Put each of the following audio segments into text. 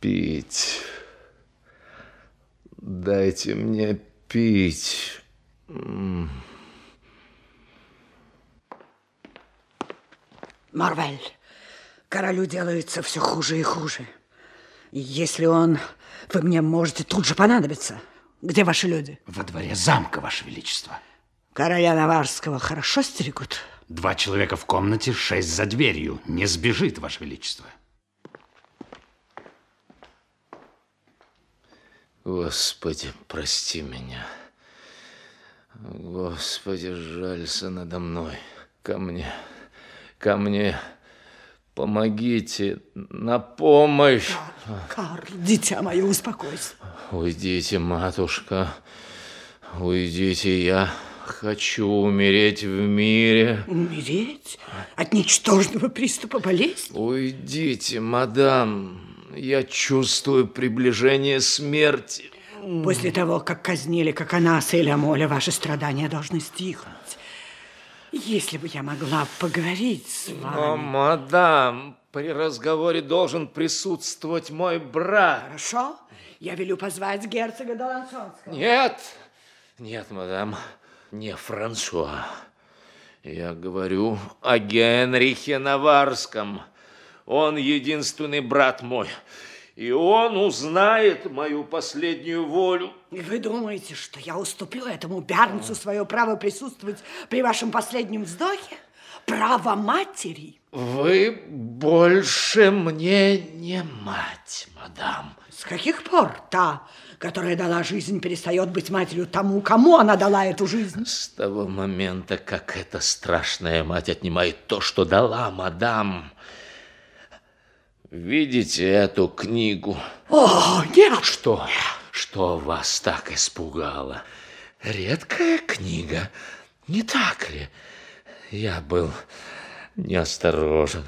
Пить. Дайте мне пить. Марвель, королю делается все хуже и хуже. Если он... Вы мне можете тут же понадобиться. Где ваши люди? Во дворе замка, Ваше Величество. Короля Наварского хорошо стерегут? Два человека в комнате, шесть за дверью. Не сбежит, Ваше Величество. Господи, прости меня. Господи, жалься надо мной. Ко мне, ко мне. Помогите, на помощь. Карл, дитя мое, успокойся. Уйдите, матушка. Уйдите, я хочу умереть в мире. Умереть? От ничтожного приступа болезни? Уйдите, мадам. Я чувствую приближение смерти. После того, как казнили как Анаса или Амоля, ваши страдания должны стихнуть. Если бы я могла поговорить с вами... Но, мадам, при разговоре должен присутствовать мой брат. Хорошо. Я велю позвать герцога Долансонского. Нет, нет, мадам, не Франсуа. Я говорю о Генрихе Наварском. Он единственный брат мой. И он узнает мою последнюю волю. И вы думаете, что я уступлю этому Бернцу свое право присутствовать при вашем последнем вздохе? Право матери? Вы больше мне не мать, мадам. С каких пор та, которая дала жизнь, перестает быть матерью тому, кому она дала эту жизнь? С того момента, как эта страшная мать отнимает то, что дала, мадам. Видите эту книгу? О, нет! Что? Что вас так испугало? Редкая книга, не так ли? Я был неосторожен.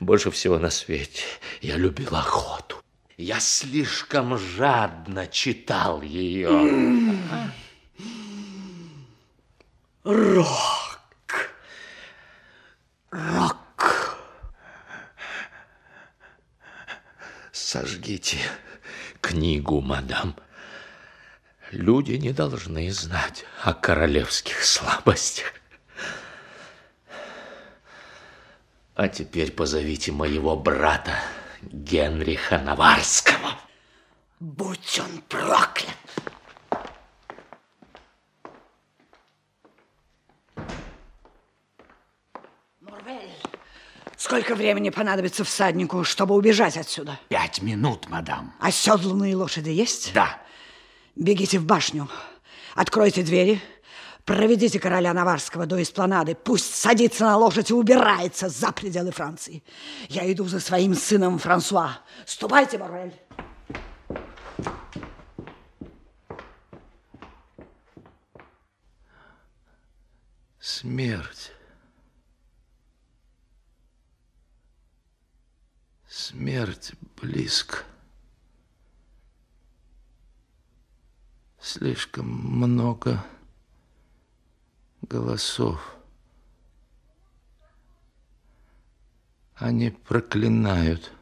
Больше всего на свете я любил охоту. Я слишком жадно читал ее. Рок. Рок. Сожгите книгу, мадам. Люди не должны знать о королевских слабостях. А теперь позовите моего брата Генриха Наварского. Будь он проклят! Сколько времени понадобится всаднику, чтобы убежать отсюда? Пять минут, мадам. Оседланные лошади есть? Да. Бегите в башню, откройте двери, проведите короля Наварского до эспланады, пусть садится на лошадь и убирается за пределы Франции. Я иду за своим сыном Франсуа. Ступайте, Морвель. Смерть. Смерть близко. Слишком много голосов. Они проклинают.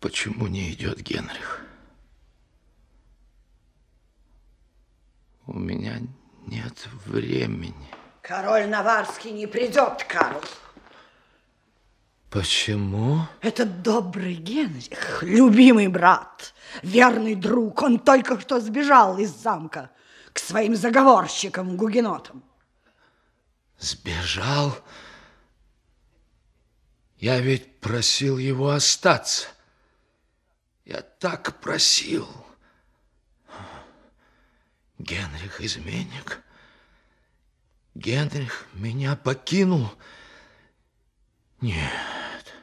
Почему не идет Генрих? У меня нет времени. Король Наварский не придет, Карл. Почему? Этот добрый Генрих, любимый брат, верный друг, он только что сбежал из замка своим заговорщикам, гугенотам. Сбежал? Я ведь просил его остаться. Я так просил. Генрих изменник. Генрих меня покинул. Нет.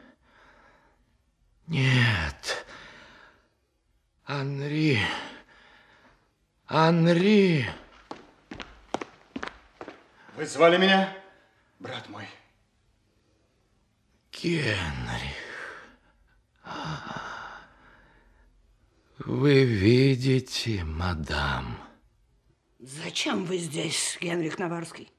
Нет. Анри. Анри. Вы звали меня, брат мой? Генрих. Вы видите, мадам? Зачем вы здесь, Генрих Наварский?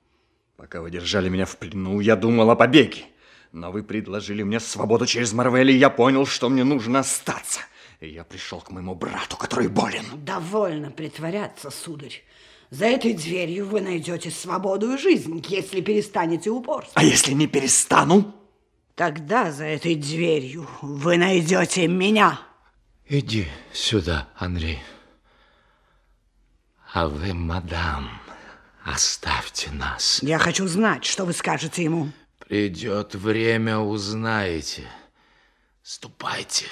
Пока вы держали меня в плену, я думал о побеге. Но вы предложили мне свободу через Марвель, и я понял, что мне нужно остаться. Я пришел к моему брату, который болен. Довольно притворяться, сударь. За этой дверью вы найдете свободу и жизнь, если перестанете упорствовать. А если не перестану? Тогда за этой дверью вы найдете меня. Иди сюда, Андрей. А вы, мадам, оставьте нас. Я хочу знать, что вы скажете ему. Придет время, узнаете. Ступайте.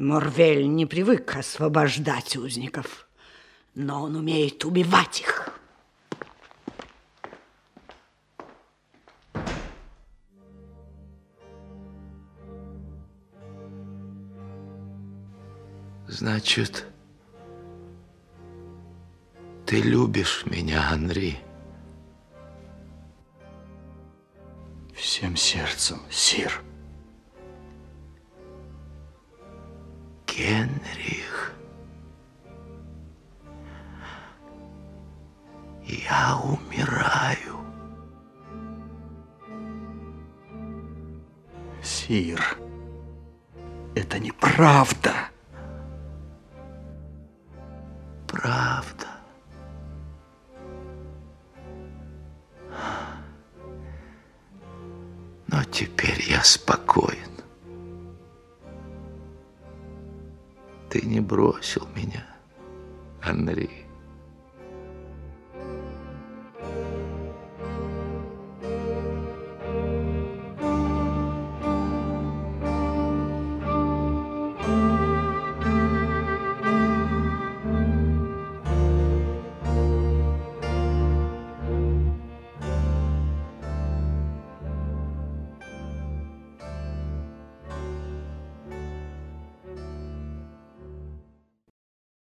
Морвель не привык освобождать узников, но он умеет убивать их. Значит, ты любишь меня, Андрей? Всем сердцем, сир. Генрих. Я умираю. Сир, это неправда. Правда. Но теперь я спокоен. Ты не бросил меня, Андрей.